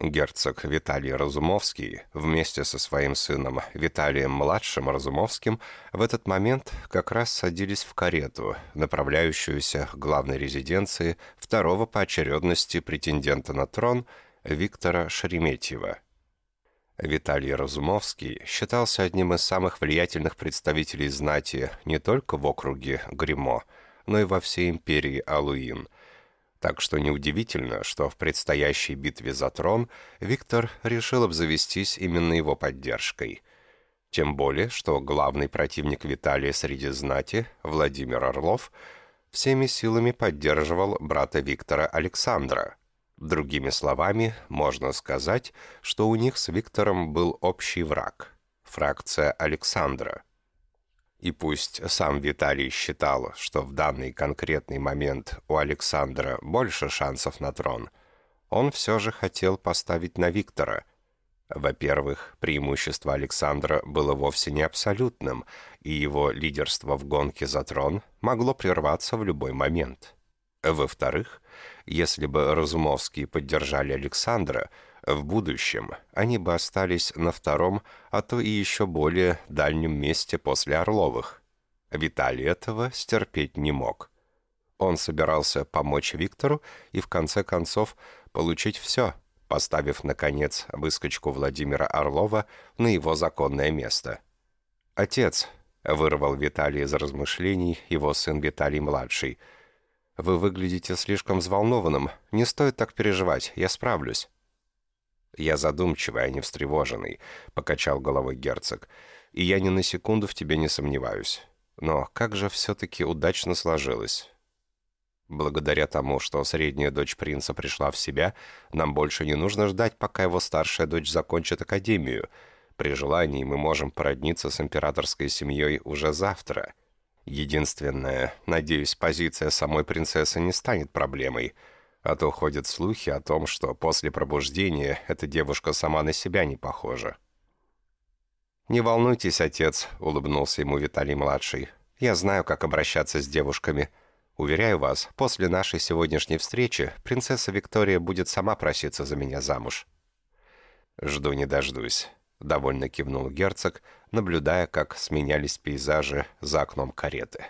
Герцог Виталий Разумовский вместе со своим сыном Виталием-младшим Разумовским в этот момент как раз садились в карету, направляющуюся к главной резиденции второго по очередности претендента на трон Виктора Шереметьева. Виталий Разумовский считался одним из самых влиятельных представителей знати не только в округе Гримо, но и во всей империи Алуин – так что неудивительно, что в предстоящей битве за трон Виктор решил обзавестись именно его поддержкой. Тем более, что главный противник Виталия среди знати, Владимир Орлов, всеми силами поддерживал брата Виктора Александра. Другими словами, можно сказать, что у них с Виктором был общий враг – фракция Александра – и пусть сам Виталий считал, что в данный конкретный момент у Александра больше шансов на трон, он все же хотел поставить на Виктора. Во-первых, преимущество Александра было вовсе не абсолютным, и его лидерство в гонке за трон могло прерваться в любой момент. Во-вторых, если бы Разумовские поддержали Александра – в будущем они бы остались на втором, а то и еще более дальнем месте после Орловых. Виталий этого стерпеть не мог. Он собирался помочь Виктору и в конце концов получить все, поставив, наконец, выскочку Владимира Орлова на его законное место. «Отец», — вырвал Виталий из размышлений его сын Виталий-младший, — «вы выглядите слишком взволнованным. Не стоит так переживать, я справлюсь». «Я задумчивый, а не встревоженный», — покачал головой герцог. «И я ни на секунду в тебе не сомневаюсь. Но как же все-таки удачно сложилось?» Благодаря тому, что средняя дочь принца пришла в себя, нам больше не нужно ждать, пока его старшая дочь закончит академию. При желании мы можем породниться с императорской семьей уже завтра. Единственное, надеюсь, позиция самой принцессы не станет проблемой — а то ходят слухи о том, что после пробуждения эта девушка сама на себя не похожа. «Не волнуйтесь, отец», — улыбнулся ему Виталий-младший. «Я знаю, как обращаться с девушками. Уверяю вас, после нашей сегодняшней встречи принцесса Виктория будет сама проситься за меня замуж». «Жду не дождусь», — довольно кивнул герцог, наблюдая, как сменялись пейзажи за окном кареты.